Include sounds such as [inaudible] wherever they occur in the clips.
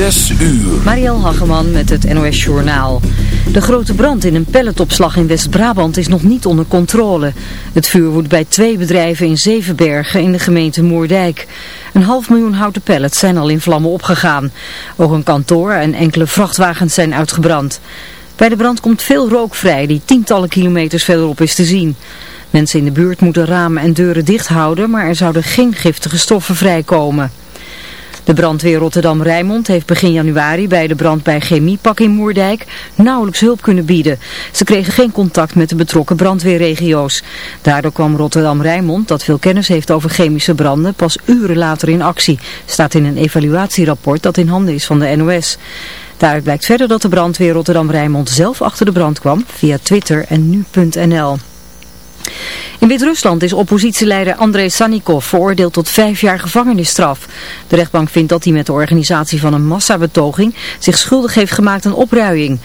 Zes uur. Mariel Hageman met het NOS Journaal. De grote brand in een pelletopslag in West-Brabant is nog niet onder controle. Het vuur woedt bij twee bedrijven in Zevenbergen in de gemeente Moerdijk. Een half miljoen houten pellets zijn al in vlammen opgegaan. Ook een kantoor en enkele vrachtwagens zijn uitgebrand. Bij de brand komt veel rook vrij die tientallen kilometers verderop is te zien. Mensen in de buurt moeten ramen en deuren dicht houden, maar er zouden geen giftige stoffen vrijkomen. De brandweer Rotterdam-Rijnmond heeft begin januari bij de brand bij Chemiepak in Moerdijk nauwelijks hulp kunnen bieden. Ze kregen geen contact met de betrokken brandweerregio's. Daardoor kwam Rotterdam-Rijnmond, dat veel kennis heeft over chemische branden, pas uren later in actie. Staat in een evaluatierapport dat in handen is van de NOS. Daaruit blijkt verder dat de brandweer Rotterdam-Rijnmond zelf achter de brand kwam via Twitter en nu.nl. In Wit-Rusland is oppositieleider Andrei Sanikov veroordeeld tot vijf jaar gevangenisstraf. De rechtbank vindt dat hij met de organisatie van een massabetoging zich schuldig heeft gemaakt aan opruiing.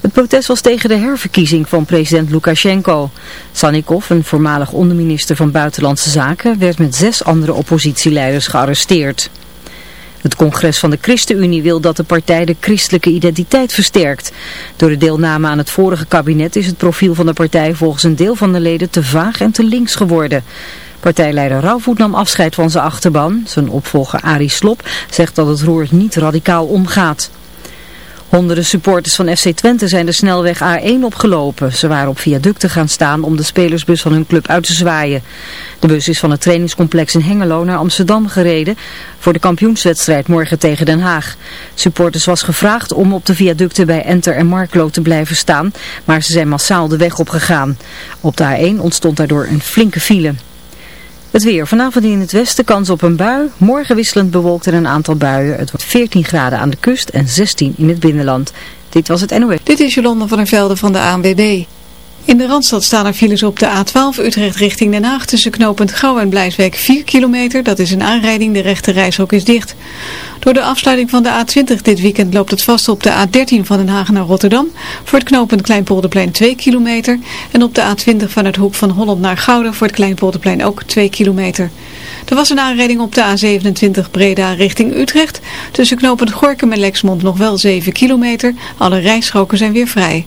Het protest was tegen de herverkiezing van president Lukashenko. Sanikov, een voormalig onderminister van Buitenlandse Zaken, werd met zes andere oppositieleiders gearresteerd. Het congres van de ChristenUnie wil dat de partij de christelijke identiteit versterkt. Door de deelname aan het vorige kabinet is het profiel van de partij volgens een deel van de leden te vaag en te links geworden. Partijleider Rauwvoet nam afscheid van zijn achterban. Zijn opvolger Arie Slop zegt dat het roer niet radicaal omgaat. Honderden supporters van FC Twente zijn de snelweg A1 opgelopen. Ze waren op viaducten gaan staan om de spelersbus van hun club uit te zwaaien. De bus is van het trainingscomplex in Hengelo naar Amsterdam gereden voor de kampioenswedstrijd morgen tegen Den Haag. Supporters was gevraagd om op de viaducten bij Enter en Marklo te blijven staan, maar ze zijn massaal de weg opgegaan. Op de A1 ontstond daardoor een flinke file. Het weer. Vanavond in het westen kans op een bui. Morgen wisselend bewolkt en een aantal buien. Het wordt 14 graden aan de kust en 16 in het binnenland. Dit was het NOS. Dit is Jolanda van der Velde van de ANWB. In de Randstad staan er files op de A12 Utrecht richting Den Haag tussen knooppunt Gouw en Blijswijk 4 kilometer. Dat is een aanrijding, de rechte reishok is dicht. Door de afsluiting van de A20 dit weekend loopt het vast op de A13 van Den Haag naar Rotterdam. Voor het knooppunt Kleinpolderplein 2 kilometer. En op de A20 van het hoek van Holland naar Gouda voor het Kleinpolderplein ook 2 kilometer. Er was een aanrijding op de A27 Breda richting Utrecht. Tussen knooppunt Gorkum en Lexmond nog wel 7 kilometer. Alle rijstroken zijn weer vrij.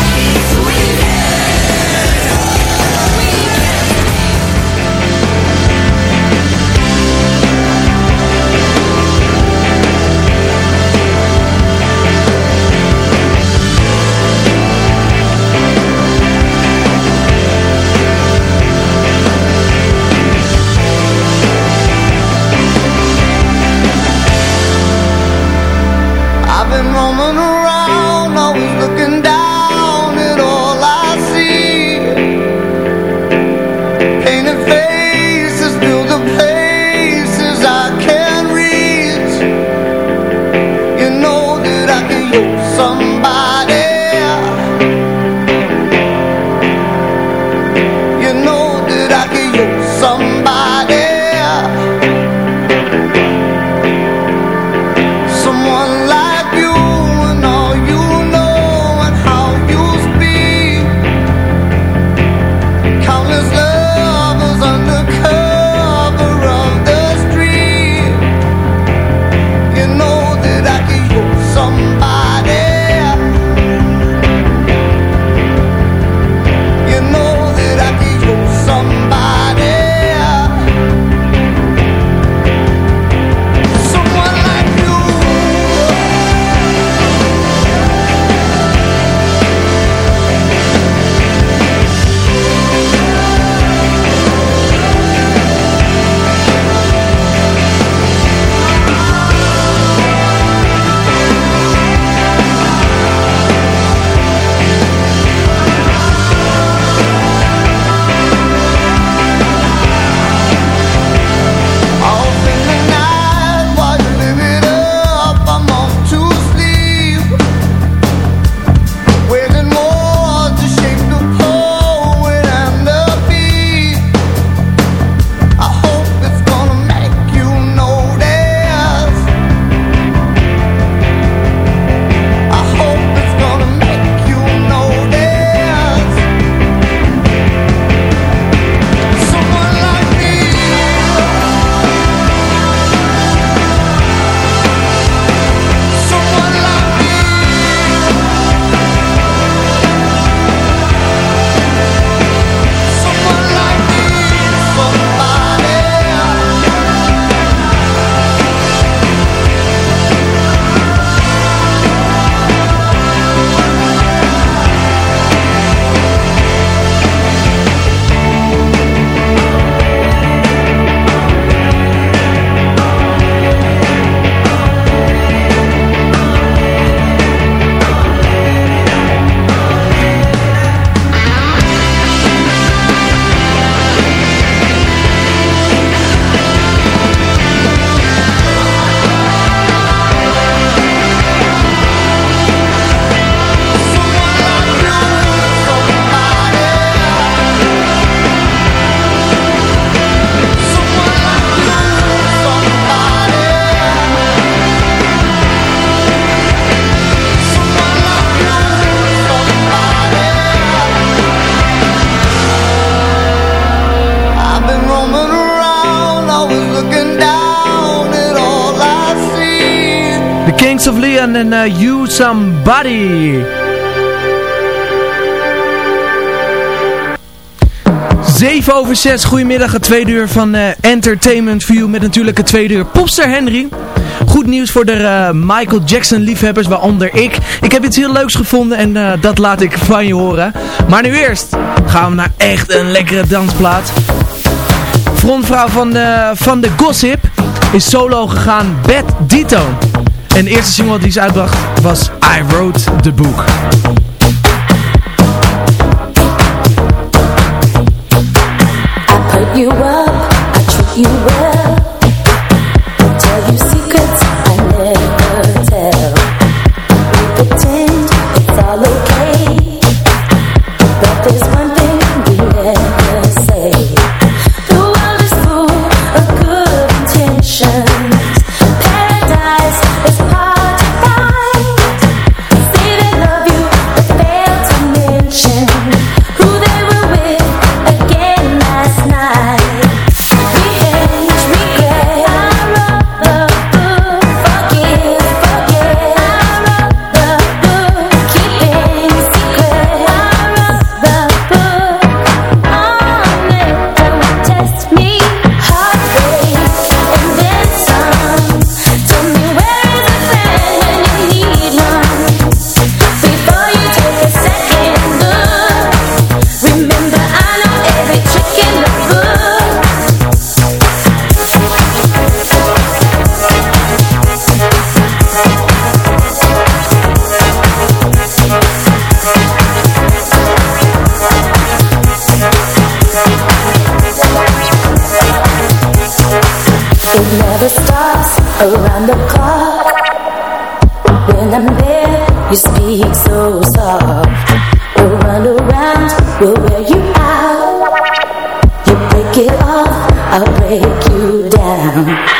Kings of Leon en uh, You Somebody. Zeven over zes, goedemiddag, het tweede uur van uh, Entertainment View met natuurlijk het tweede uur Popster Henry. Goed nieuws voor de uh, Michael Jackson liefhebbers, waaronder ik. Ik heb iets heel leuks gevonden en dat laat ik van je horen. Maar nu eerst gaan we naar echt een lekkere dansplaat. Frontvrouw van de, van de Gossip is solo gegaan, Beth Dito. En de eerste single die ze uitbracht was I Wrote the Book. I put you up, I treat you well Tell you secrets around the clock. When I'm there, you speak so soft. We'll run around, we'll wear you out. You break it off, I'll break you down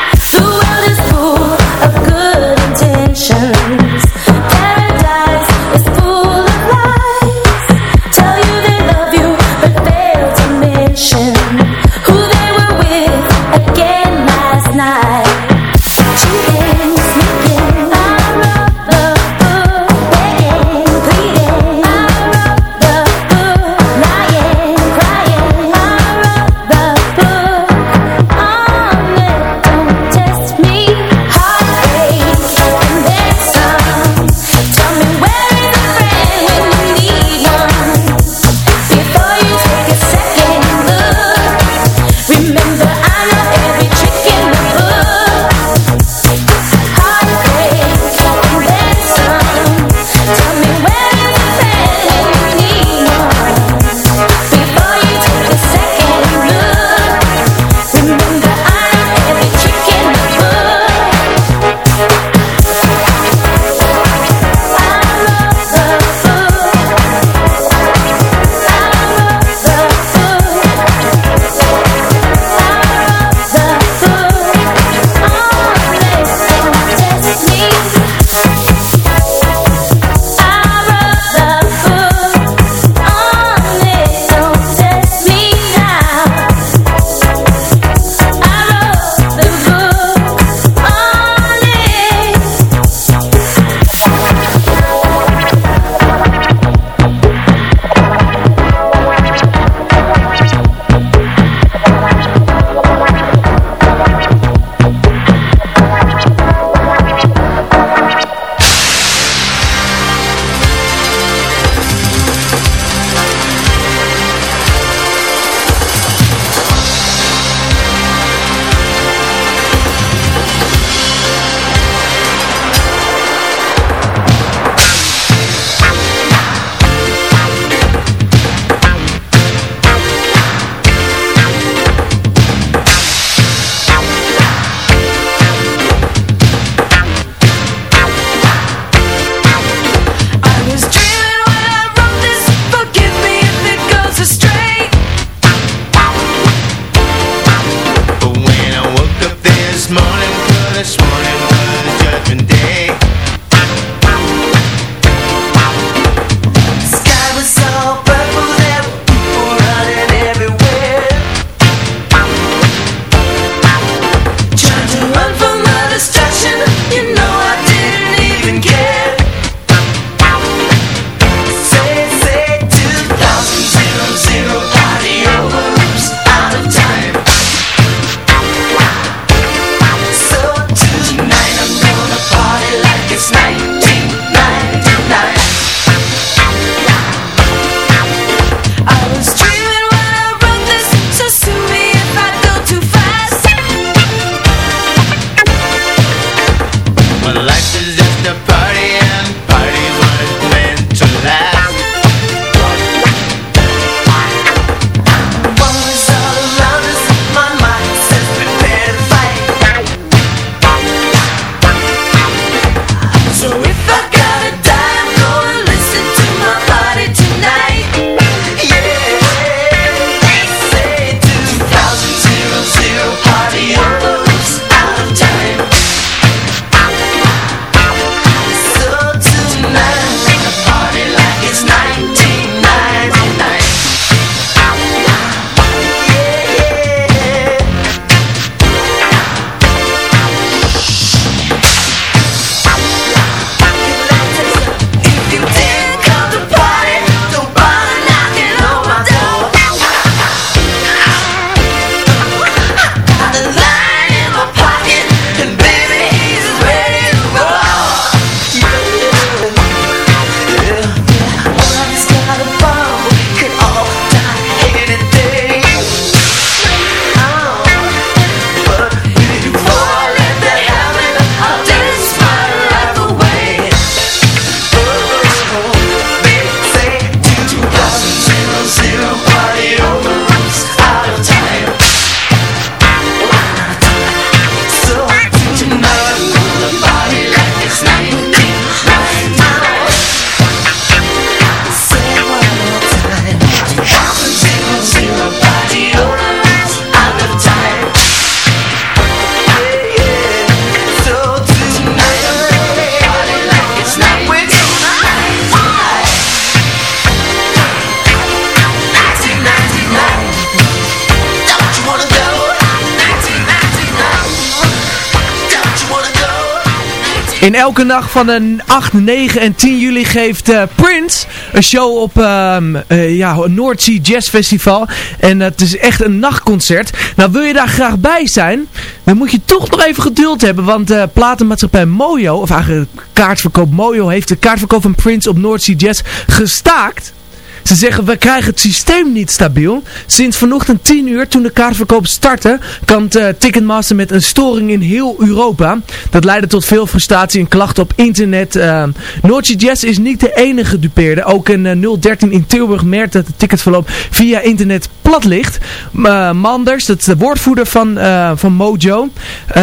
In elke nacht van de 8, 9 en 10 juli geeft uh, Prince een show op um, ja, North Sea Jazz Festival. En het is echt een nachtconcert. Nou wil je daar graag bij zijn, dan moet je toch nog even geduld hebben. Want uh, platenmaatschappij Mojo, of eigenlijk kaartverkoop Mojo, heeft de kaartverkoop van Prince op North Sea Jazz gestaakt. Ze zeggen, we krijgen het systeem niet stabiel. Sinds vanochtend 10 uur, toen de kaartverkoop startte, kampt uh, Ticketmaster met een storing in heel Europa. Dat leidde tot veel frustratie en klachten op internet. Uh, Noordje Jazz is niet de enige dupeerde. Ook in uh, 013 in Tilburg merkt dat het ticketverloop via internet plat ligt. Uh, Manders, dat is de woordvoerder van, van Mojo.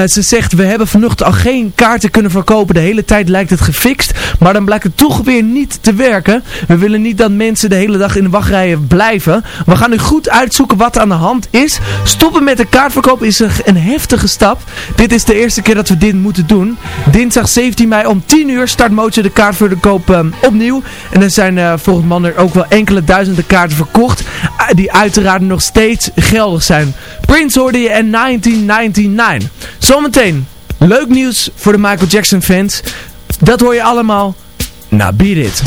Ze zegt, we hebben vanochtend al geen kaarten kunnen verkopen. De hele tijd lijkt het gefixt. Maar dan blijkt het toch weer niet te werken. We willen niet dat mensen de hele dag in de wachtrijen blijven. We gaan nu goed uitzoeken wat aan de hand is. Stoppen met de kaartverkoop is een heftige stap. Dit is de eerste keer dat we dit moeten doen. Dinsdag 17 mei om 10 uur start Mojo de kaartverkoop um, opnieuw. En er zijn uh, volgens Manders ook wel enkele duizenden kaarten verkocht. Uh, die uiteraard nog steeds geldig zijn. Prince hoorde je in 1999. Zometeen leuk nieuws voor de Michael Jackson fans. Dat hoor je allemaal. Nou, beat it.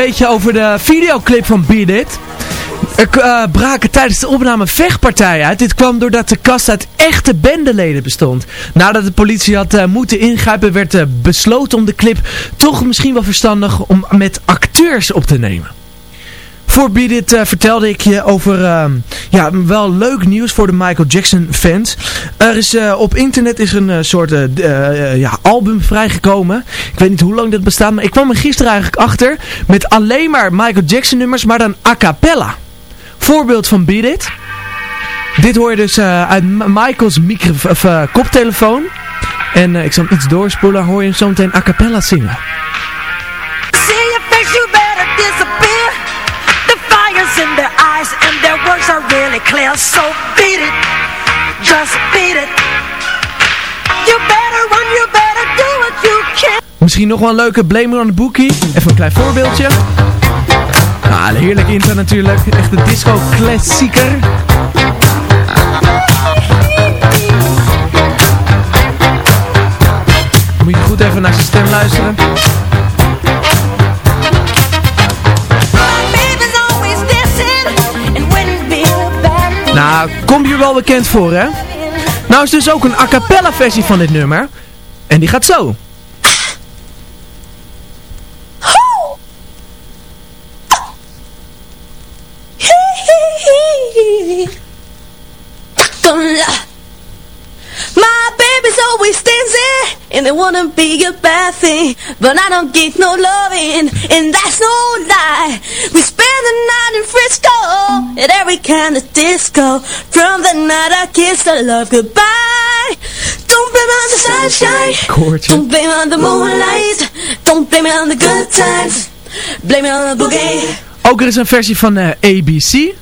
Weetje over de videoclip van Beat It. Er uh, braken tijdens de opname vechtpartijen uit. Dit kwam doordat de kast uit echte bendeleden bestond. Nadat de politie had uh, moeten ingrijpen werd uh, besloten om de clip toch misschien wel verstandig om met acteurs op te nemen. Voor dit uh, vertelde ik je over uh, ja, wel leuk nieuws voor de Michael Jackson fans. Er is uh, op internet is een soort ja, album vrijgekomen. Ik weet niet hoe lang dit bestaat, maar ik kwam er gisteren eigenlijk achter met alleen maar Michael Jackson nummers, maar dan a cappella. Voorbeeld van Beat It. Dit hoor je dus uit Michaels micro of, koptelefoon. En ik zal hem iets doorspoelen, hoor je hem zo meteen a cappella zingen. See your face, you better disappear. in their and their are really clear. So beat it, just beat it. You better you better do you can. Misschien nog wel een leuke Blame on the Bookie. Even een klein voorbeeldje. Ah, heerlijk intro natuurlijk. Echt een disco klassieker. Moet je goed even naar zijn stem luisteren. Nou, kom je wel bekend voor, hè? Nou is dus ook een a cappella versie van dit nummer. En die gaat zo. And they wanna be a bad thing But I don't get no loving. And that's no lie. We spend the night in Frisco At every kind of disco. From the night I kissed her love goodbye. Don't blame on the sunshine. Don't blame on the moonlight. Don't blame it on the good times. Blame it on the boogie. Ook er is een versie van uh, ABC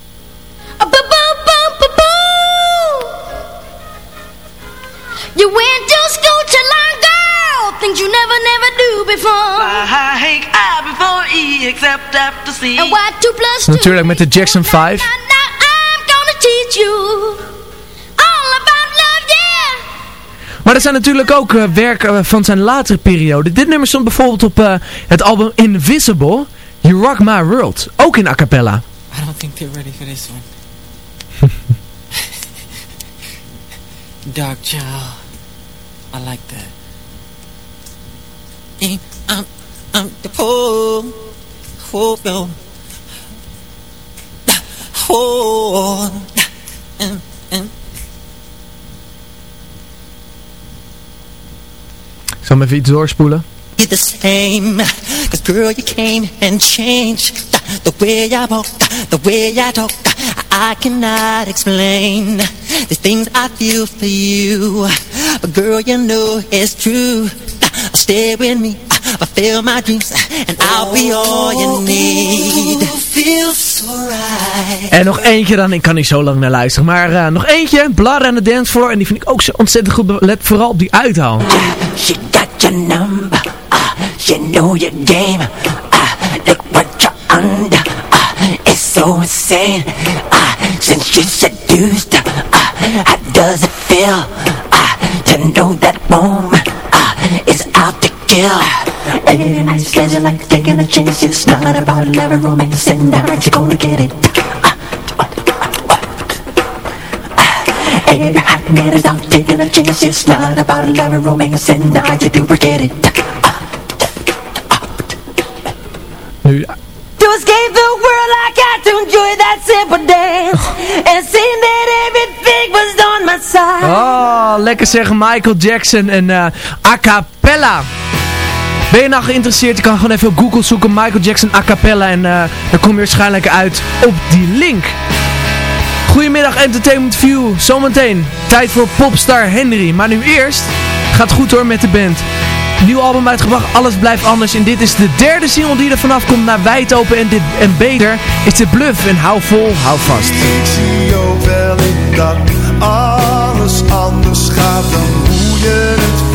You went to school to learn, girl, things you never, never do before. I I before E except after C. And what two plus two? Natuurlijk met de Jackson 5. Now, I'm gonna teach you all about love, yeah. Maar er zijn natuurlijk ook uh, werken van zijn latere periode. Dit nummer stond bijvoorbeeld op uh, het album Invisible. You Rock My World. Ook in a cappella. I don't think they're ready for this one. [laughs] Dark Child. I like that. And I'm, I'm the poor, oh, oh, oh, and, and. Zal hem even iets doorspoelen. the same Cause girl you came and changed The way I walk, the way I talk I cannot explain The things I feel for you. But girl you know it's true. Stay with me Fulfill my dreams And I'll be all you need. Feels so right. En nog eentje dan, ik kan niet zo lang naar luisteren Maar uh, nog eentje, Blood and the Dance Floor En die vind ik ook zo ontzettend goed. Let vooral op die uithaal. She got your number. Uh, You know your game. Uh, Look what you're under so insane. Uh, Since you seduced uh, How does it feel uh, To know that woman uh, Is out to kill Every night schedule like taking a chance It's not about love and romance And now you're gonna get it. Every hot man is out taking a chance It's not about love and romance And now you do forget it. Nu, To escape the world I got to enjoy that simple dance And see that everything was on my side Oh, lekker zeggen Michael Jackson en uh, a cappella. Ben je nou geïnteresseerd? Je kan gewoon even op Google zoeken Michael Jackson a cappella en uh, dan kom je waarschijnlijk uit op die link. Goedemiddag Entertainment View, zometeen tijd voor popstar Henry. Maar nu eerst gaat goed hoor met de band. Nieuw album uitgebracht, alles blijft anders. En dit is de derde single die er vanaf komt naar Wijd Open en, dit, en Beter. Is de Bluff en hou vol, hou vast. Ik zie jou wel in dat alles anders gaat dan hoe je het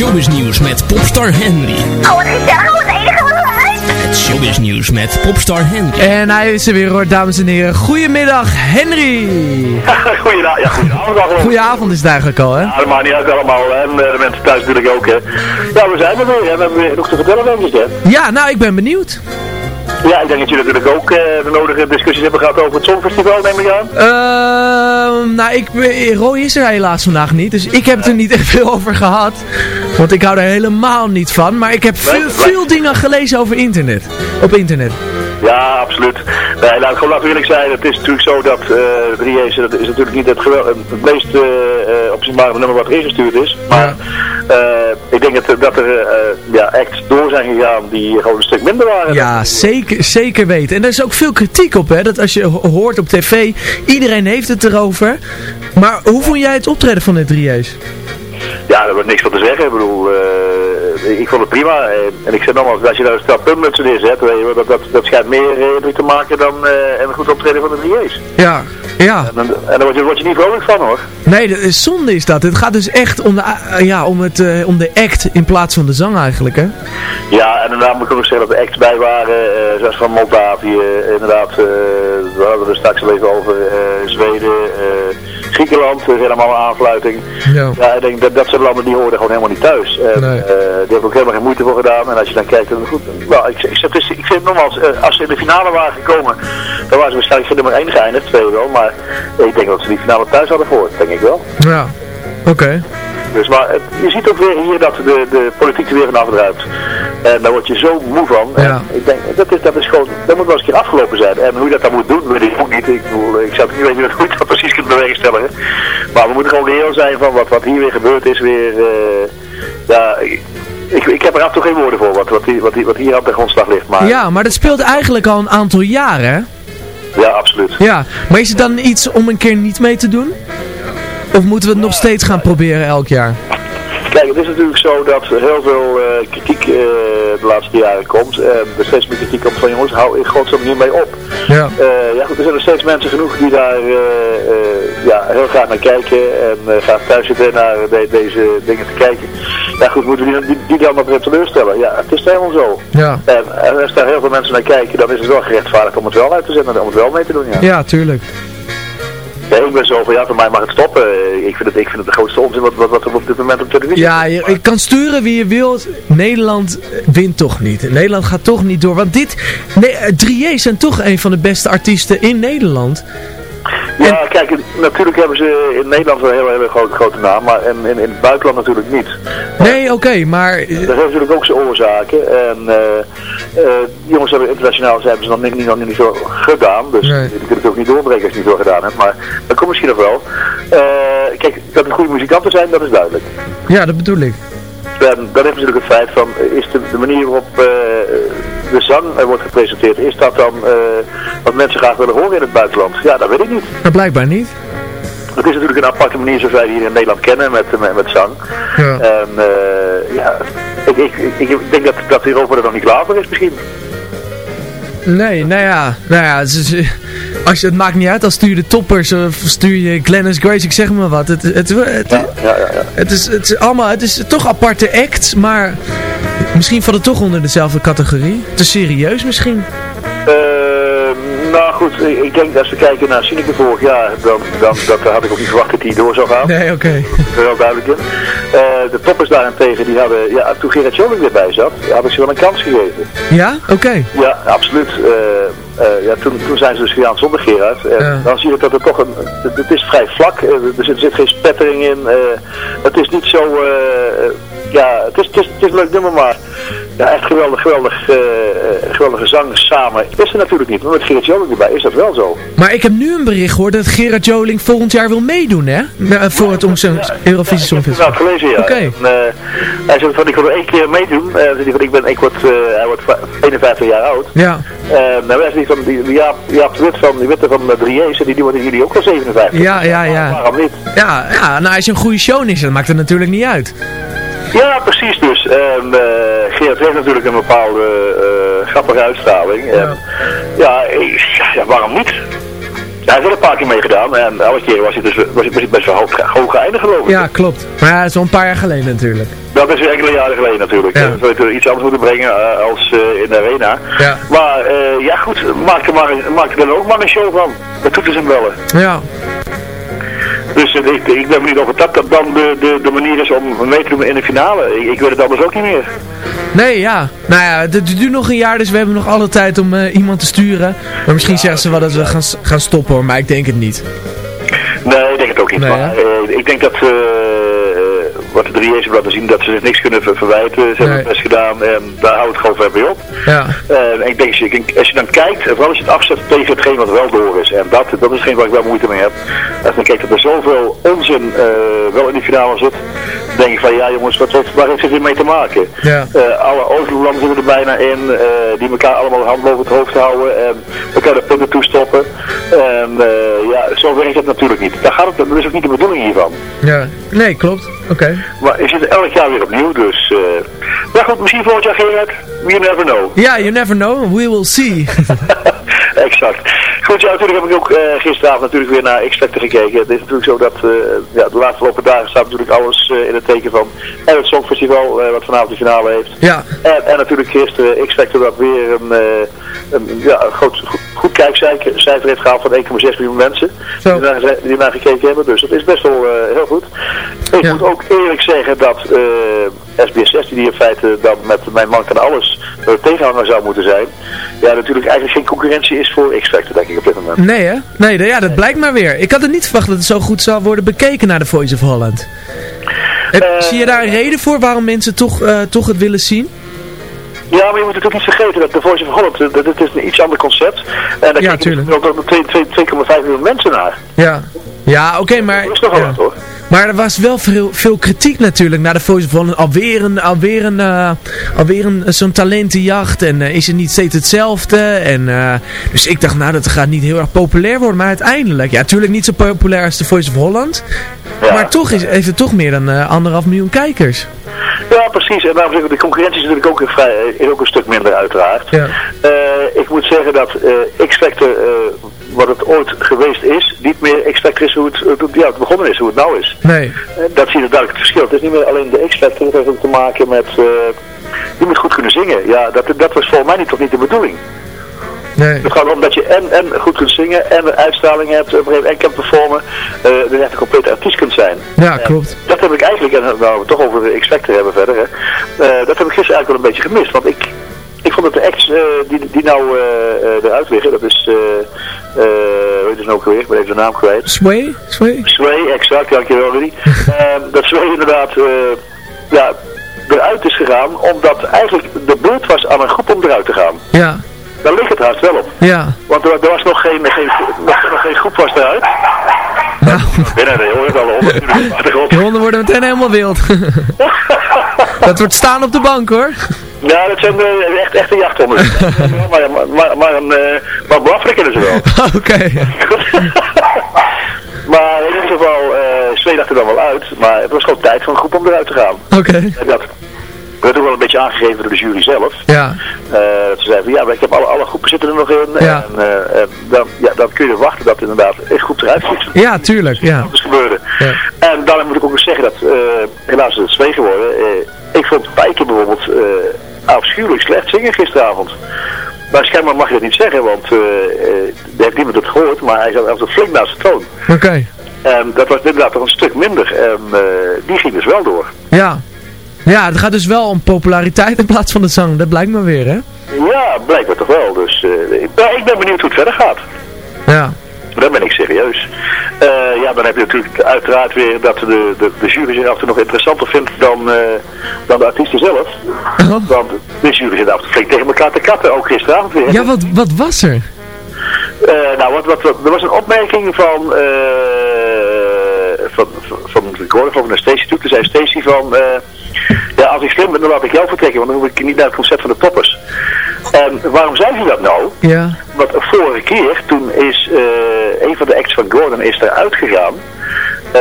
Het showbiz nieuws met popstar Henry. Oh, wat gezellig. Wat enige wat eruit. Het showbiz nieuws met popstar Henry. En hij is er weer hoor, dames en heren. Goedemiddag, Henry. [laughs] Goedenavond, ja, goedenavond. allemaal. Goedenavond is het eigenlijk al, hè? Ja, dat maakt niet uit allemaal, hè. En eh, de mensen thuis natuurlijk ook, hè. Ja, we zijn er weer, hè. We hebben weer genoeg te vertellen, denk ik, hè. Ja, nou, ik ben benieuwd. Ja, ik denk dat jullie natuurlijk ook eh, de nodige discussies hebben gehad over het Songfestival, neem ik aan. Ehm, nou, ik, Roy is er helaas vandaag niet, dus ik heb het er niet echt veel over gehad. Want ik hou er helemaal niet van, maar ik heb veel, veel dingen gelezen over internet. Op internet. Ja, absoluut. Nee, laat, gewoon eerlijk zijn. Het is natuurlijk zo dat 3 dat is natuurlijk niet het, gewel- het meest eh eh, opzienbare nummer wat er ingestuurd is. Maar ik denk dat, dat er ja, acts door zijn gegaan die gewoon een stuk minder waren. Ja, zeker, zeker weten. En er is ook veel kritiek op, hè. Dat als je ho- hoort op tv, iedereen heeft het erover. Maar hoe vond jij het optreden van de 3A's? Ja, daar wordt niks van te zeggen. Ik bedoel, eh, ik vond het prima. En, en ik zeg nogmaals, als je daar een stel puntmutsen neerzet, dat, dat, dat schijnt meer eh, indruk te maken dan eh, een goed optreden van de 3A's. Ja, ja. En, dan- en daar word je, word je niet vrolijk van hoor. Nee, dat is zonde is dat. Het gaat dus echt om de, ja, om het, eh, om de act in plaats van de zang eigenlijk, hè? Ja, en inderdaad moet ik ook zeggen dat er acts bij waren, eh, zoals van Moldavië, eh, inderdaad, eh we hadden er straks al even over, eh, Zweden, eh, Griekenland is helemaal een aansluiting. Ja. Ja, ik denk dat dat soort landen die horen gewoon helemaal niet thuis. En, Nee. eh, die hebben ook helemaal geen moeite voor gedaan. En als je dan kijkt, dan goed. Nou, ik, ik, ik, ik vind nogmaals, eh, als ze in de finale waren gekomen, dan waren ze waarschijnlijk voor nummer 1 geëindigd, twee wel. Maar ik denk dat ze die finale thuis hadden voor, denk ik wel. Ja. Oké. Dus, maar het- je ziet ook weer hier dat de, de politiek er weer van afdruipt. En daar word je zo moe van. En Ja. ik denk, dat is, dat is gewoon, dat moet wel eens een keer afgelopen zijn. En hoe je dat dan moet doen, weet ik ook niet. Ik, bedoel, ik zou het niet weten hoe dat bewerkstelligen. Maar we moeten gewoon reëel zijn van wat, wat hier weer gebeurd is. Weer, eh, ja, ik, ik heb er af en toe geen woorden voor wat, wat, hier, wat, hier, wat hier aan de grondslag ligt. Maar Ja, maar dat speelt eigenlijk al een aantal jaren, hè? ja, absoluut. Ja. Maar is het dan iets om een keer niet mee te doen? Of moeten we het nog steeds gaan proberen elk jaar? Kijk, het is natuurlijk zo dat er heel veel eh, kritiek eh, de laatste jaren komt. En er steeds meer kritiek komt van jongens, hou in godsnaam niet mee op. Ja. Eh, ja goed, er zijn er steeds mensen genoeg die daar eh, eh, ja, heel graag naar kijken en eh, graag thuis zitten naar de- deze dingen te kijken. Ja goed, moeten we die, die, dan nog weer teleurstellen? Ja, het is helemaal zo. Ja. En, en als daar heel veel mensen naar kijken, dan is het wel gerechtvaardigd om het wel uit te zetten en om het wel mee te doen, ja. Ja, tuurlijk. Ja, ik ben zo van, ja, voor mij mag het stoppen. Eh, Ik vind het, ik vind het de grootste onzin wat, wat, wat er op dit moment op televisie Ja, je, je kan sturen wie je wilt. Nederland wint toch niet. Nederland gaat toch niet door. Want dit... Nee, eh, Drie zijn toch een van de beste artiesten in Nederland. Ja, kijk, natuurlijk hebben ze in Nederland wel een hele, hele grote, grote naam, maar in, in, in het buitenland natuurlijk niet. Nee, oké, maar... Dat heeft natuurlijk ook zijn oorzaken. En die jongens hebben internationaal zijn ze nog niet, nog niet zo gedaan. Dus Nee. die kunnen het ook niet doorbreken als je het niet zo gedaan hebt. Maar dat komt misschien nog wel. Eh, kijk, dat het goede muzikanten zijn, dat is duidelijk. Ja, dat bedoel ik. En dan heb je natuurlijk het feit van, is de, de manier waarop de zang eh, wordt gepresenteerd, is dat dan eh, wat mensen graag willen horen in het buitenland? Ja, dat weet ik niet. Maar blijkbaar niet. Het is natuurlijk een aparte manier zoals wij die hier in Nederland kennen met, met, met zang. Ja. En eh, ja, ik, ik, ik, ik denk dat, dat Europa er nog niet klaar voor is misschien. Nee, nou ja, nou ja, het, is, eh, als je, het maakt niet uit, dan stuur je de toppers of stuur je Glennis Grace, ik zeg maar wat. Het, het, het, Ja, ja, ja. ja. het, is, het is allemaal, het is toch aparte acts, maar misschien valt het toch onder dezelfde categorie. Te serieus misschien. Eh, nou goed, ik, denk als we kijken naar Sineke vorig jaar, dan, dan dat, had ik ook niet verwacht dat hij door zou gaan. Nee, oké. Dat is er wel duidelijk in. Eh, de toppers daarentegen, die hadden, ja, toen Gerard Joling weer bij zat, had ik ze wel een kans gegeven. Ja? Oké. Ja, absoluut. Eh, eh, ja, toen, toen zijn ze dus gegaan zonder Gerard. En dan zie je dat het toch een... Het, het is vrij vlak. er, zit, er zit geen spettering in. het is niet zo... ja, het is, het, is, het is een leuk nummer, maar... Ja, echt geweldig, geweldig, eh, geweldige zang samen. Is er natuurlijk niet, maar met Gerard Joling erbij is dat wel zo. Maar ik heb nu een bericht gehoord dat Gerard Joling volgend jaar wil meedoen, hè? Ja, Voor het Ongezang Eurovisie Songfestival. Nou, gelezen, ja. Oké. En, eh, hij zei van, ik wil er één keer meedoen. Hij van, ik ben, ik word, hij wordt 51 jaar oud. Ja. Uh, nou, wij van die, die Jaap, Jaap de Wit van, die witte van uh, Drieërs, die, die worden jullie ook al 57. Ja, ja, ja. Waarom niet? Ja, ja, nou als je een goede show is, dan maakt het natuurlijk niet uit. Ja, precies dus. En uh, Geert heeft natuurlijk een bepaalde uh, grappige uitstraling. Ja. En, ja, ja, waarom niet? hij heeft er een paar keer meegedaan en elke keer was hij dus was hij best wel hoog, hoog geëindigd geloof ik. Ja, klopt. Maar ja, dat een paar jaar geleden natuurlijk. Dat is enkele jaren geleden natuurlijk. Ja. We zullen iets anders moeten brengen uh, als uh, in de arena. Ja. Maar uh, ja goed, maak er, maar, maak er dan ook maar een show van. Dat doet ze hem wel. Ja. Dus ik, ik ben benieuwd of dat, dat dan de, de, de manier is om mee te doen in de finale. Ik, ik weet het anders ook niet meer. Nee, ja. Nou ja, het duurt nog een jaar, dus we hebben nog alle tijd om uh, iemand te sturen. Maar misschien ja, zeggen ze wel dat we gaan, gaan stoppen hoor, maar ik denk het niet. Nee, ik denk het ook niet. Nee, maar, uh, ik denk dat uh, wat de drie hebben laten zien, dat ze zich niks kunnen ver verwijten. Ze nee. hebben het best gedaan en daar houdt het gewoon verder mee op. Ja. Uh, ik denk, als je dan kijkt, vooral als je het afzet tegen hetgeen wat wel door is. En dat, dat is hetgeen waar ik wel moeite mee heb. Als je kijkt dat er zoveel onzin uh, wel in die finale zit, dan denk ik van ja jongens, wat, wat, waar heeft dit mee te maken? Ja. Uh, alle Oosterlanden zitten er bijna in, die elkaar allemaal hand boven het hoofd houden en elkaar de punten toestoppen. En ja, zo werkt het natuurlijk niet. Daar gaat het, dat is ook niet de bedoeling hiervan. Ja, nee, klopt. Oké. Okay. Maar is het elk jaar weer opnieuw, dus... Uh, Maar goed, misschien volgend jaar Gerard. We never know. Ja, you never know. We will see. [laughs] exact. Goed, ja, natuurlijk heb ik ook eh, gisteravond natuurlijk weer naar X-Factor gekeken. Het is natuurlijk zo dat uh, ja, de laatste lopen dagen staat natuurlijk alles uh, in het teken van en het Songfestival, wat vanavond de finale heeft. Ja. En, en natuurlijk gisteren X-Factor dat weer een, een, ja, een groot, goed, goed kijkcijfer heeft gehaald van 1,6 miljoen mensen die naar, die naar, gekeken hebben. Dus dat is best wel heel goed. Ik ja. moet ook eerlijk zeggen dat SBS 16 die in feite dan met Mijn Man kan alles tegenhanger zou moeten zijn. Ja, natuurlijk eigenlijk geen concurrentie is voor X-Factor, denk ik op dit moment. Nee hè? Nee, ja, dat blijkt maar weer. Ik had het niet verwacht dat het zo goed zou worden bekeken naar de Voice of Holland. Uh, zie je daar een reden voor waarom mensen toch, toch het willen zien? Ja, maar je moet natuurlijk niet vergeten dat de Voice of Holland, dat, dat is een iets ander concept. En daar ja, kijken er 2,5 miljoen mensen naar. Ja, ja oké, okay, maar... Dat is ja. wat hoor. Maar er was wel veel, veel kritiek natuurlijk naar de Voice of Holland. Alweer een, alweer een, uh, alweer een zo'n talentenjacht. En uh, is het niet steeds hetzelfde. En, uh, dus ik dacht, nou, dat gaat niet heel erg populair worden. Maar uiteindelijk, ja, natuurlijk niet zo populair als de Voice of Holland. Ja. Maar toch is, heeft het toch meer dan anderhalf miljoen kijkers. Ja, precies. En daarom zeg ik, de concurrentie is natuurlijk ook een, vrij, is ook een stuk minder uiteraard. Ja. ik moet zeggen dat X-Factor wat het ooit geweest is, niet meer X-Factor is hoe het, ja, het begonnen is, hoe het nou is. Nee. dat zie je duidelijk het verschil. Het is niet meer alleen de X-Factor, het heeft ook te maken met, uh, je moet goed kunnen zingen. Ja, dat, dat was volgens mij niet, toch niet de bedoeling. Nee. Het gaat om dat je en, en goed kunt zingen en een uitstraling hebt en kan performen. Uh, dat je echt een complete artiest kunt zijn. Ja, klopt. Dat heb ik eigenlijk, en nou we toch over de X-Factor hebben verder, hè, uh, dat heb ik gisteren eigenlijk wel een beetje gemist. Want ik, ik vond dat de acts die, die nou eruit liggen, dat is... Uh, weet je nou ook weer, ik ben even de naam kwijt. Sway? Sway? Sway, exact, dankjewel Rudy. uh, [laughs] dat Sway inderdaad, ja, eruit is gegaan, omdat eigenlijk de beurt was aan een groep om eruit te gaan. Ja. Daar ligt het haast wel op. Ja. Want er, er was nog geen, geen, nog, nog geen groep was eruit. Nou. Binnen de hoor honden. [laughs] De honden worden meteen helemaal wild. [laughs] dat wordt staan op de bank hoor. Ja, dat zijn uh, echt echte jachthonden. [laughs] maar, maar, maar, een, uh, maar blaffen kunnen ze wel. Oké. Okay. maar in ieder geval, uh, Zweden dacht er dan wel uit. Maar het was gewoon tijd voor een groep om eruit te gaan. Oké. Okay. Dat werd ook wel een beetje aangegeven door de jury zelf. Ja. Uh, ze zeiden van, ja, maar ik heb alle, alle groepen zitten er nog in. Ja. En uh, dan, ja, dan kun je wachten dat inderdaad een groep eruit vliegt. Ja, tuurlijk. Ja. Dat is gebeurde. Ja. En daarom moet ik ook nog zeggen dat, uh, helaas is het twee geworden. ik vond Pijker bijvoorbeeld afschuwelijk slecht zingen gisteravond. Maar schijnbaar mag je dat niet zeggen, want uh, heeft niemand het gehoord, maar hij zat altijd flink naast de toon. Oké. Okay. En dat was inderdaad toch een stuk minder. En uh, die ging dus wel door. Ja. Ja, het gaat dus wel om populariteit in plaats van de zang. Dat blijkt maar weer, hè? Ja, blijkbaar toch wel. Dus ik, ben, ik ben benieuwd hoe het verder gaat. Ja. Dan ben ik serieus. Uh, ja, dan heb je natuurlijk uiteraard weer dat de, de, de jury zich af en toe nog interessanter vindt dan, uh, dan de artiesten zelf. Oh. Want de jury zit af en toe flink tegen elkaar te katten, ook gisteravond weer. Ja, wat, wat was er? Uh, nou, wat, wat, wat, er was een opmerking van, van, van, van Gordon van de Stacy toe. Toen zei Stacy van, ja, als ik slim ben, dan laat ik jou vertrekken, want dan hoef ik niet naar het concert van de toppers. En waarom zei hij dat nou? Ja. Want vorige keer, toen is uh, een van de acts van Gordon is eruit gegaan. Uh,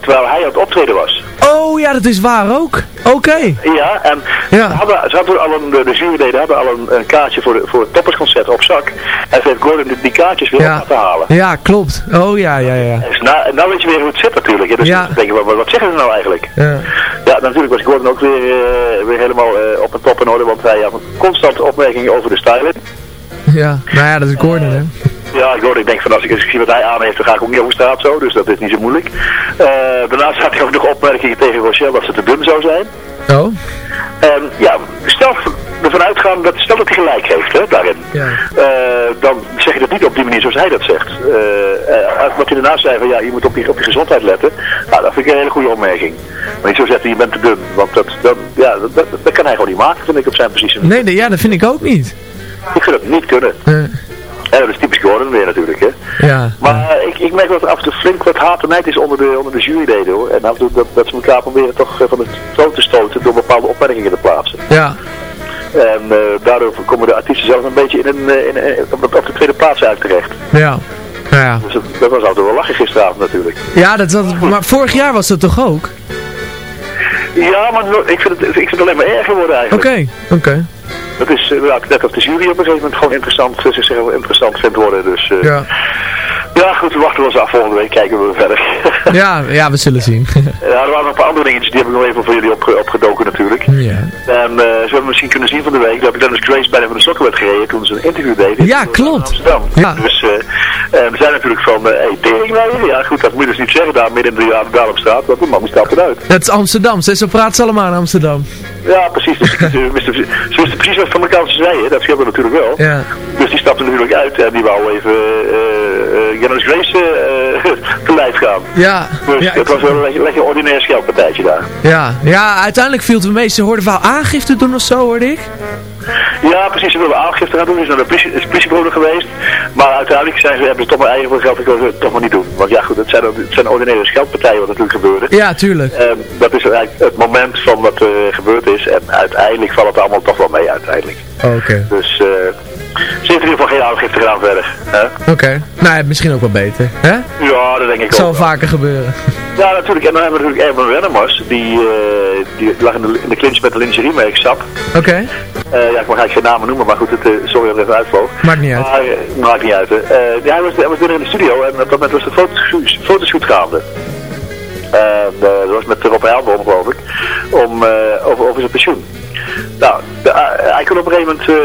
terwijl hij aan het optreden was. Oh ja, dat is waar ook. Oké. Okay. Ja, en ja. Hadden, ze hadden al een, de juryleden hadden al een, een, kaartje voor, de, voor het toppersconcert op zak. En ze heeft Gordon die, die kaartjes weer ja. laten halen. Ja, klopt. Oh ja, ja, ja. Dus nou, nou weet je weer hoe het zit natuurlijk. Dus ja. dan denk je, wat, wat zeggen ze nou eigenlijk? Ja. Ja, natuurlijk was Gordon ook weer, uh, weer helemaal uh, op het top in orde, want hij had constant opmerkingen over de styling. Ja, nou ja, dat is Gordon, hè. Ja, Gordon, ik denk van als ik eens zie wat hij aan heeft, dan ga ik ook niet over straat zo, dus dat is niet zo moeilijk. Uh, daarnaast had hij ook nog opmerkingen tegen Rochelle dat ze te dun zou zijn. Oh. Ja, stel ervan uitgaan dat, stel dat hij gelijk heeft, hè, daarin. Ja. Uh, dan zeg je dat niet op die manier zoals hij dat zegt. Uh, wat hij daarnaast zei van ja, je moet op je, op je gezondheid letten. Nou, dat vind ik een hele goede opmerking. Maar niet zo zeggen, je bent te dun. Want dat, dat, ja, dat, dat, dat kan hij gewoon niet maken, vind ik, op zijn positie. Nee, nee ja, dat vind ik ook niet. Ik vind dat niet kunnen. Ja, dat is typisch Gordon weer natuurlijk, hè. Ja. Maar. Ik, ik merk dat er af en toe flink wat haat en nijd is onder de, onder de juryleden, hoor. En af en toe dat, dat ze elkaar proberen toch van het troon te stoten door bepaalde opmerkingen te plaatsen. Ja. En uh, daardoor komen de artiesten zelf een beetje in een, in, in, op, de tweede plaats uit terecht. Ja. Nou ja. Dus dat, dat was altijd wel lachen gisteravond natuurlijk. Ja, dat was, maar vorig jaar was dat toch ook? Ja, maar ik vind, het, ik vind het alleen maar erger worden Oké, eigenlijk. oké. Het is inderdaad net of de jury op een gegeven moment gewoon interessant, eh, zich heel interessant vindt worden. Dus eh, Ja. ja, goed, we wachten eens af volgende week, kijken we verder. [laughs] Ja, ja, we zullen zien. Ja, er waren nog een paar andere dingetjes, die heb ik nog even voor jullie opge- opgedoken natuurlijk. ja. En eh ze hebben misschien kunnen zien van de week dat Dennis Grace bijna van de sokken werd gereden toen ze een interview deed. in- Ja, klopt. Amsterdam. Ja. Dus we zijn natuurlijk van, eh hey. Ja goed, dat moet je dus niet zeggen daar midden in de Adamstraat, want die man stapt eruit. Dat is Amsterdam. Ze zo praten ze allemaal in Amsterdam. Ja, precies. Dus, [laughs] ze, wisten, ze wisten precies wat van elkaar ze zeiden, dat scheelt er natuurlijk wel. Ja. Dus die stapte natuurlijk uit en die wou even uh, Grace eh, [laughs] te lijf gaan. Ja. Dus Ja, het was wel een lekker, ordinair scheldpartijtje daar. Ja, ja, uiteindelijk viel het me mee. Ze hoorden wel aangifte doen of zo, hoorde ik. Ja, precies. Ze wilden aangifte gaan doen. Is naar de politie, is politiebureau geweest. Maar uiteindelijk zijn ze, hebben ze toch maar eigen voor geld gekozen. Het toch maar niet doen. Want ja, goed, het zijn, het zijn ordinaire scheldpartijen wat natuurlijk gebeurde. Ja, tuurlijk. En dat is eigenlijk het moment van wat er gebeurd is. En uiteindelijk valt het allemaal toch wel mee uiteindelijk. Oké. Dus eh ze heeft in ieder geval geen aangifte gedaan verder. Oké. Nou misschien ook wel beter. Hè? Ja, dat denk ik Het zal ook. vaker gebeuren. Ja, natuurlijk. En dan hebben we natuurlijk Erwin Wennemars. Die, eh, die lag in de, in de clinch met de lingerie SAP. Oké. Eh, ja, ik mag eigenlijk geen namen noemen, maar goed, het, eh, sorry dat het even uitvloog. Maakt niet uit. Maar, maakt niet uit. hè. Ja, hij, was, hij was binnen in de studio en op dat moment was de fotoshoot, fotoshoot gaande. En dat was met Rob Heilboom, geloof ik, om, over, over zijn pensioen. Nou, de, hij kon op een gegeven moment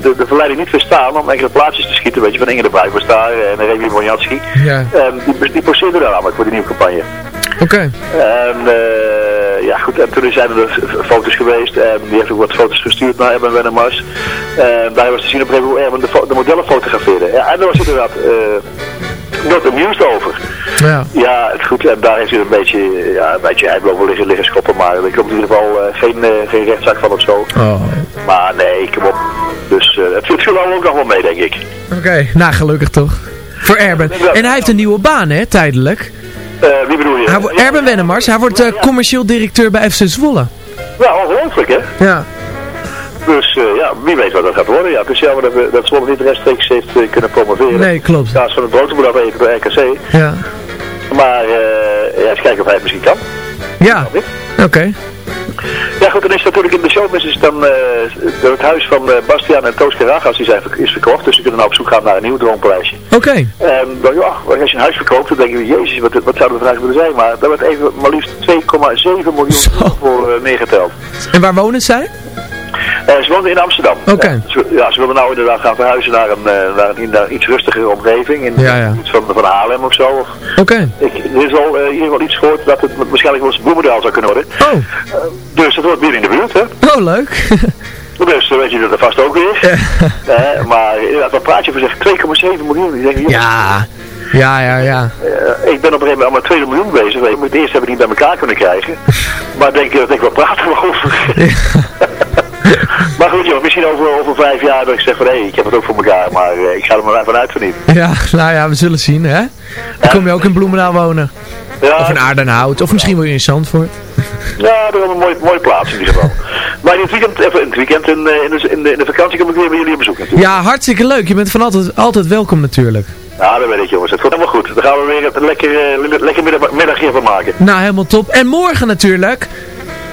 de, de verleiding niet verstaan om enkele plaatjes te schieten, weet je, van Inge de was daar en Remy Bonjatski. Ja. En die, die poseerde daar namelijk voor die nieuwe campagne. Oké. En eh, ja goed, en toen zijn er dus foto's geweest en die heeft ook wat foto's gestuurd naar Erben Wennemars. En daar was te zien op een gegeven moment hoe Erben de, modellen fotografeerde. Ja, en daar was inderdaad uh, not amused over. Ja. Ja, het goed, en daar heeft hij een beetje, ja, een beetje eibloven liggen, liggen schoppen, maar er komt in ieder geval eh, geen, eh, geen rechtszaak van of zo. Oh. Maar nee, kom op. Dus eh, het viel- viel allemaal ook nog wel mee, denk ik. Oké. Nou, gelukkig toch. Voor Erben. En hij heeft een nieuwe baan, hè, tijdelijk. Eh, wie bedoel je? Hij, Erben Wennemars, hij wordt eh, commercieel directeur bij FC Zwolle. Ja, ongelooflijk hè? Ja. Dus ja, wie weet wat dat gaat worden. Ja, het is jammer dat, we, dat Zwolle niet rechtstreeks heeft kunnen promoveren. Nee, klopt. Plaats van het broodboer afweten door RKC. Ja. Maar eh ja, eens kijken of hij het misschien kan. Ja. Oké. Ja goed, dan is natuurlijk in de showbiz is dan eh, het huis van eh, Bastiaan en Toos Karagas zijn, is verkocht. Dus we kunnen nou op zoek gaan naar een nieuw droomprijsje. Oké. En dan, ja, als je een huis verkoopt, dan denk je, jezus, wat, wat zou de vraag moeten zijn? Maar daar werd even maar liefst 2,7 miljoen voor eh, neergeteld. En waar wonen zij? Eh, ze woonden in Amsterdam. Oké. Ja, ze, ja, ze wilden nou inderdaad gaan verhuizen naar een, eh, naar een, naar een iets rustigere omgeving. In Ja, ja. iets van, van Haarlem of zo. Oké. ik, er is al eh, in ieder geval iets gehoord dat het waarschijnlijk wel eens een bloemendaal zou kunnen worden. Oh. Dus dat wordt weer in de buurt, hè. Oh, leuk. [laughs] Dus dan weet je dat vast ook weer. Eh, maar inderdaad, wat praat je voor zeg 2,7 miljoen. Ik denk, jongens, Ja. Ja, ja, ja. ik ben op een gegeven moment al met 2 miljoen bezig. We het eerst hebben niet bij elkaar kunnen krijgen. [laughs] Maar denk, denk wat praten we over? Maar goed joh, misschien over, over vijf jaar dat ik zeg van hé, ik heb het ook voor elkaar. Maar eh, ik ga er maar vanuit van niet. Ja, [laughs] nou ja, we zullen zien, hè. Dan kom je ook in Bloemendaal wonen. Ja, Of in Aardenhout. Of misschien wel in Zandvoort. Ja, dat is een mooie, mooie plaats in ieder geval. [laughs] Maar in het weekend, even in het weekend in, eh, in, de, in, de, in de vakantie kom ik weer bij jullie op bezoek natuurlijk. Ja, hartstikke leuk. Je bent van altijd, altijd welkom natuurlijk. Ja, dat weet ik jongens. Het komt helemaal goed. Dan gaan we weer een lekker, eh, le- lekker middag, middagje van maken. Nou, helemaal top. En morgen natuurlijk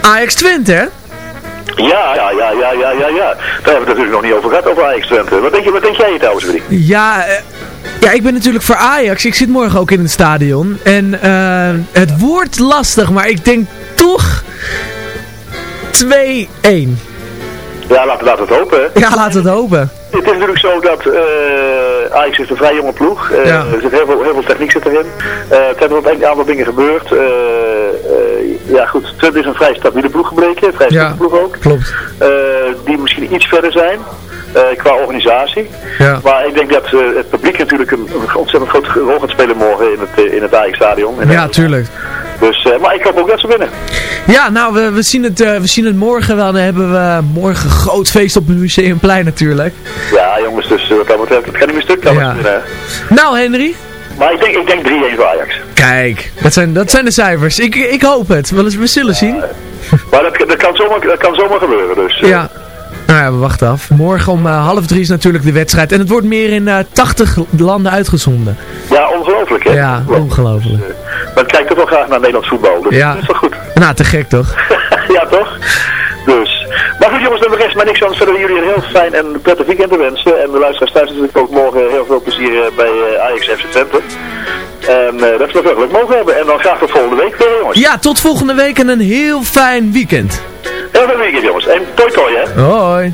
Ajax Twente, hè? Ja, ja, ja, ja, ja, ja, ja. Daar hebben we het natuurlijk nog niet over gehad, over Ajax Twente. Wat denk, je, wat denk jij trouwens? Ja, eh, ja, ik ben natuurlijk voor Ajax. Ik zit morgen ook in het stadion. En eh, het wordt lastig, maar ik denk toch 2-1. Ja, laten, laten we het hopen, hè. Ja, laten we het hopen. Het is natuurlijk zo dat eh Ajax is een vrij jonge ploeg. Eh, Ja. Er zit heel veel, heel veel techniek zit erin. Er zijn wel een aantal dingen gebeurd. Eh, ja goed, Twente is een vrij stabiele ploeg gebleken. Een vrij Ja. stabiele ploeg ook. Klopt. Die misschien iets verder zijn. qua organisatie. Ja. Maar ik denk dat het publiek natuurlijk een, ontzettend grote rol gaat spelen morgen in het, in het Ajax-stadion. Ja, tuurlijk. Dus, eh, maar ik hoop ook dat ze winnen. Ja, nou, we, we, zien het, eh, we zien het morgen wel. Dan hebben we morgen een groot feest op het Museumplein natuurlijk. Ja, jongens, dus eh, wat dat betreft, het gaat niet meer stuk. Ja. Nou, Henry. Maar ik denk, ik denk 3-1 voor Ajax. Kijk, dat zijn, dat zijn de cijfers. Ik, ik hoop het. Wel eens, we zullen zien. Maar dat, dat, kan, zomaar, dat kan zomaar gebeuren, dus. Ja. Nou ja, we wachten af. Morgen om half drie is natuurlijk de wedstrijd. En het wordt meer in eh 80 landen uitgezonden. Ja, ongelooflijk, hè? Ja, ongelooflijk. Maar ik kijk toch wel graag naar Nederlands voetbal. Dus Ja. dat is wel goed. [laughs] Nou, te gek toch? [laughs] ja, toch? Dus. Maar goed jongens, dan rest maar niks anders verder jullie een heel fijn en prettig weekend te wensen. En de luisteraars thuis natuurlijk ook morgen heel veel plezier eh, bij uh, Ajax FC Twente. En uh, dat we nog leuk mogen hebben. En dan graag tot volgende week weer jongens. Ja, tot volgende week en een heel fijn weekend. Heel fijn weekend jongens. En toi toi hè. Hoi.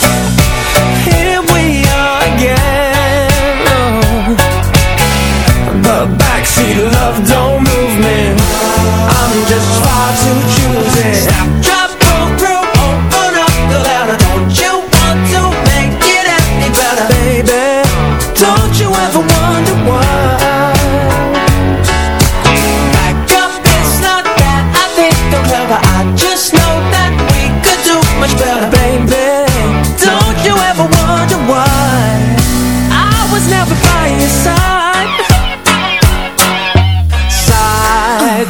don't move me I'm just far too choosy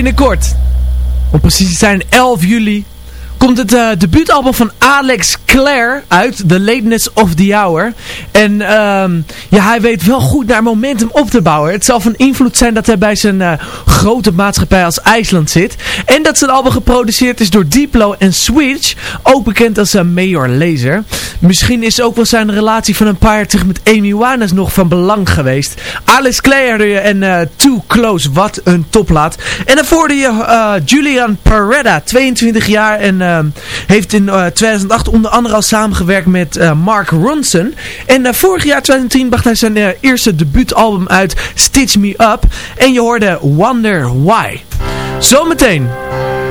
Binnenkort, om precies zijn 11 juli, komt het eh, debuutalbum van Alex Clare uit, The Lateness of the Hour. En ehm, ja, hij weet wel goed naar momentum op te bouwen. Het zal van invloed zijn dat hij bij zijn eh, grote maatschappij als IJsland zit. En dat zijn album geproduceerd is door Diplo en Switch, ook bekend als uh, Major Laser. Misschien is ook wel zijn relatie van een paar jaar terug met Amy Winehouse nog van belang geweest. Alex Clare en eh, Too Close, wat een toplaat. En dan hoorde je Julian Peretta, 22 jaar en heeft in eh, 2008 onder andere al samengewerkt met eh, Mark Ronson. En eh, vorig jaar 2010 bracht hij zijn eh, eerste debuutalbum uit, Stitch Me Up. En je hoorde Wonder Why. Zometeen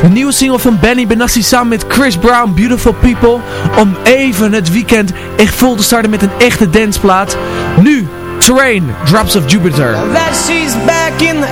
de nieuwe single van Benny Benassi samen met Chris Brown, Beautiful People. Om even het weekend echt vol te starten met een echte danceplaat. Nu, Train, Drops of Jupiter. That she's back in the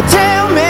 But tell me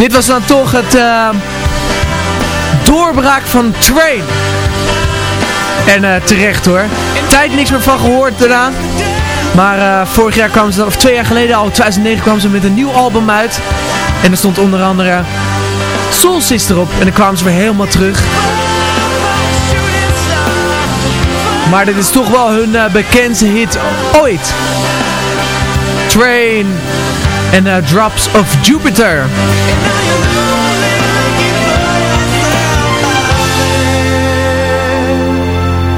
Dit was dan toch het uh, doorbraak van Train. En uh, terecht hoor. Tijd niks meer van gehoord daarna. Maar uh, vorig jaar kwam ze, of twee jaar geleden al, 2009 kwam ze met een nieuw album uit. En er stond onder andere Soul Sister op. En dan kwamen ze weer helemaal terug. Maar dit is toch wel hun uh, bekendste hit ooit. Train en uh, Drops of Jupiter.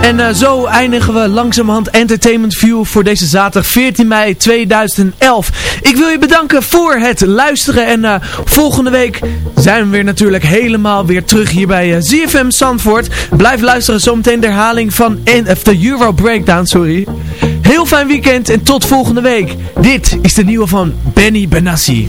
En uh, zo eindigen we langzamerhand Entertainment View voor deze zaterdag 14 mei 2011. Ik wil je bedanken voor het luisteren en uh, volgende week zijn we weer natuurlijk helemaal weer terug hier bij ZFM Zandvoort. Blijf luisteren, zometeen de herhaling van of de Euro Breakdown, sorry. Heel fijn weekend en tot volgende week. Dit is de nieuwe van Benny Benassi.